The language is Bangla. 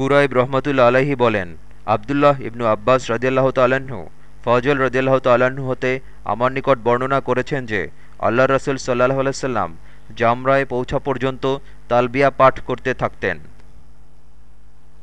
কুরাইব রহমতুল্লা আলাহি বলেন, আবদুল্লাহ ইবনু আব্বাস রদিয়াল্লাহ তাল্লাহ্ন ফজল রদিয়াল্লাহ তাল্লাহ্ন হতে আমার নিকট বর্ণনা করেছেন যে আল্লাহ রসুল সাল্লাহ আলাইসাল্লাম জামরায় পৌঁছা পর্যন্ত তালবিয়া পাঠ করতে থাকতেন।